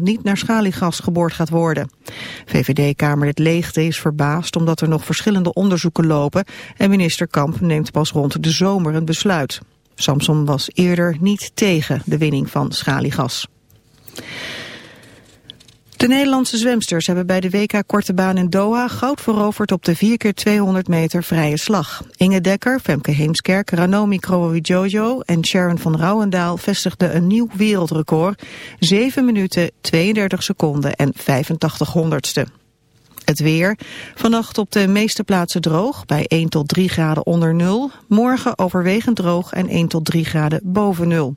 niet naar schaliegas geboord gaat worden. VVD-kamerlid Leegte is verbaasd omdat er nog verschillende onderzoeken lopen en minister Kamp neemt pas rond de zomer een besluit. Samson was eerder niet tegen de winning van schaliegas. De Nederlandse zwemsters hebben bij de WK Korte Baan in Doha goud veroverd op de 4x200 meter vrije slag. Inge Dekker, Femke Heemskerk, Ranomi Krowowidjojo en Sharon van Rouwendaal vestigden een nieuw wereldrecord. 7 minuten, 32 seconden en 85 honderdste. Het weer. Vannacht op de meeste plaatsen droog, bij 1 tot 3 graden onder nul. Morgen overwegend droog en 1 tot 3 graden boven nul.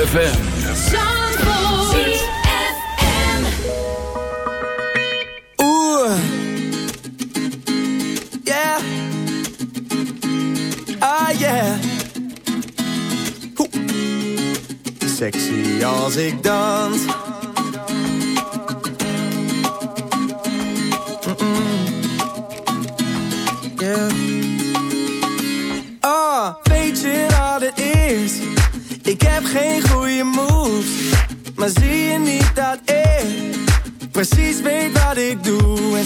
ZFM. Oeh. Yeah. Ah, yeah. Oeh. Sexy als ik dans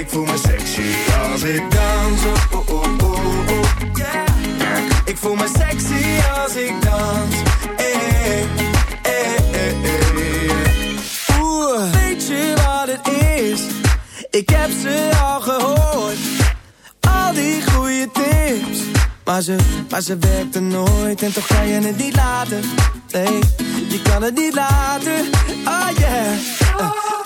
Ik voel me sexy als ik dans. Oh, oh, oh, oh, yeah. Ik voel me sexy als ik dans. Oeh, weet je wat het is? Ik heb ze al gehoord. Al die goede tips. Maar ze, maar ze werkte nooit en toch kan je het niet laten. Nee, je kan het niet laten. Oh yeah. Uh,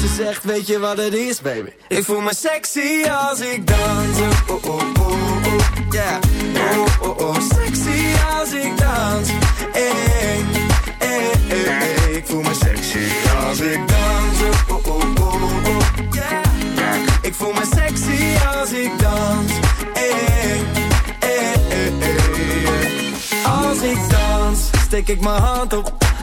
Ze zegt, weet je wat het is, baby? Ik voel me sexy als ik dans. Oh, oh, oh, oh, yeah. Oh, oh, oh, sexy als ik dans. Hey, hey, hey. Ik voel me sexy als ik dans. Oh, oh, oh, oh, yeah. Ik voel me sexy als ik dans. Als ik dans, steek ik mijn hand op.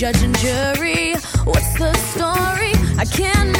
judge and jury. What's the story? I can't.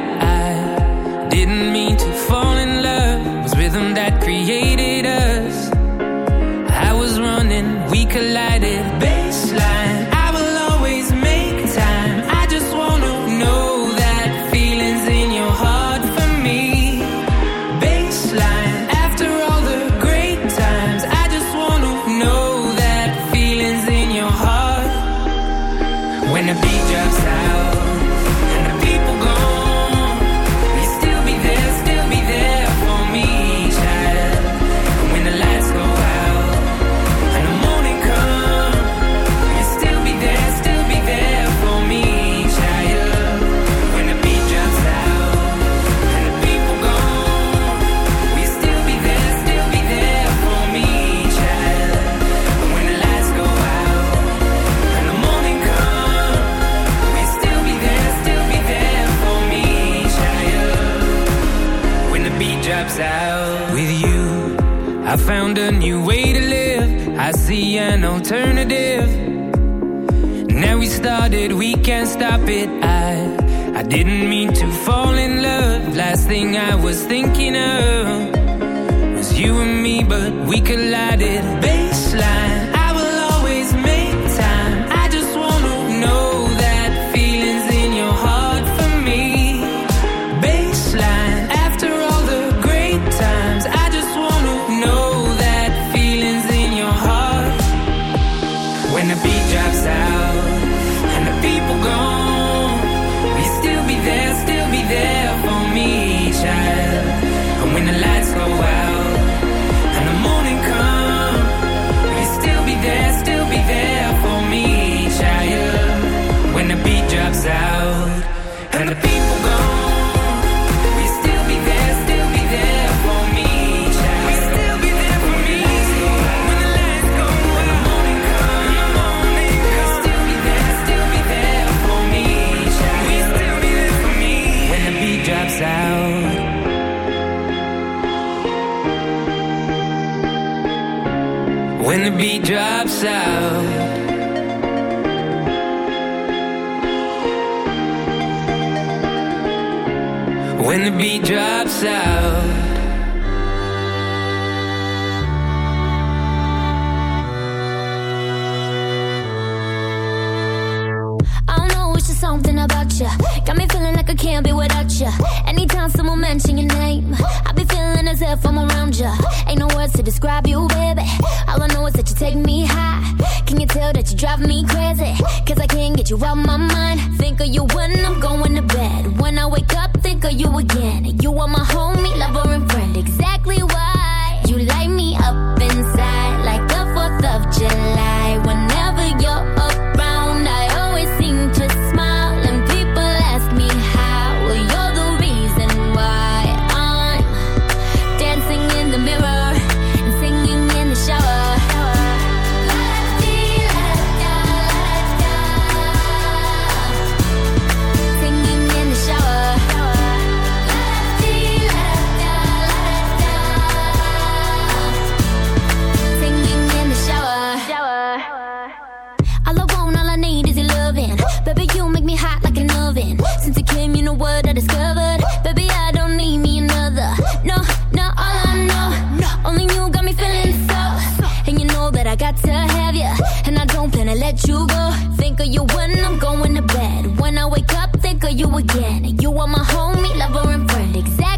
Think of you when I'm going to bed. When I wake up, think of you again. You are my homie, lover, and friend. Exactly.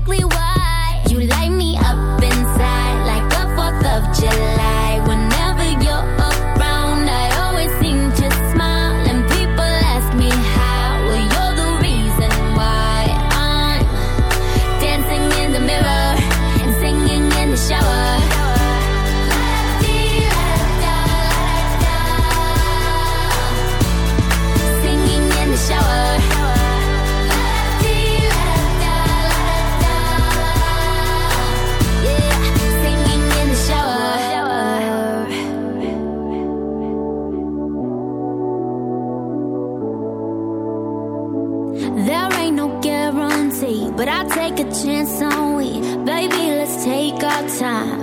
Time.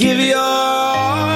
Give your all.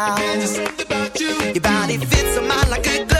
down. Your body fits a mind like a glove.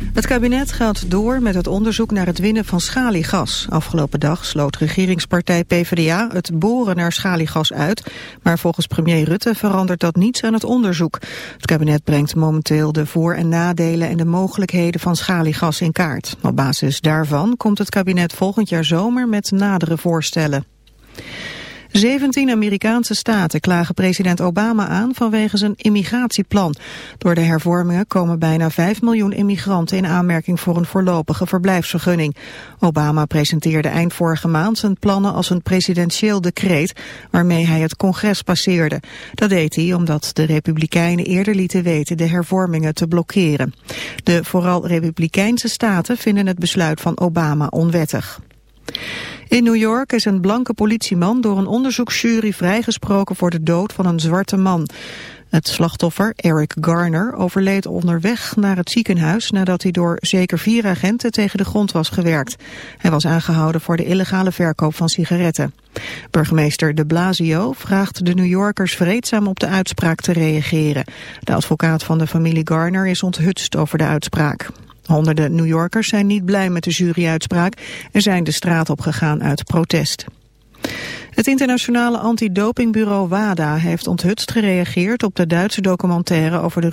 Het kabinet gaat door met het onderzoek naar het winnen van schaliegas. Afgelopen dag sloot regeringspartij PvdA het boren naar schaliegas uit. Maar volgens premier Rutte verandert dat niets aan het onderzoek. Het kabinet brengt momenteel de voor- en nadelen en de mogelijkheden van schaliegas in kaart. Op basis daarvan komt het kabinet volgend jaar zomer met nadere voorstellen. 17 Amerikaanse staten klagen president Obama aan vanwege zijn immigratieplan. Door de hervormingen komen bijna 5 miljoen immigranten in aanmerking voor een voorlopige verblijfsvergunning. Obama presenteerde eind vorige maand zijn plannen als een presidentieel decreet waarmee hij het congres passeerde. Dat deed hij omdat de republikeinen eerder lieten weten de hervormingen te blokkeren. De vooral republikeinse staten vinden het besluit van Obama onwettig. In New York is een blanke politieman door een onderzoeksjury vrijgesproken voor de dood van een zwarte man. Het slachtoffer, Eric Garner, overleed onderweg naar het ziekenhuis nadat hij door zeker vier agenten tegen de grond was gewerkt. Hij was aangehouden voor de illegale verkoop van sigaretten. Burgemeester de Blasio vraagt de New Yorkers vreedzaam op de uitspraak te reageren. De advocaat van de familie Garner is onthutst over de uitspraak. Honderden New Yorkers zijn niet blij met de juryuitspraak en zijn de straat op gegaan uit protest. Het internationale antidopingbureau WADA heeft onthutst gereageerd op de Duitse documentaire over de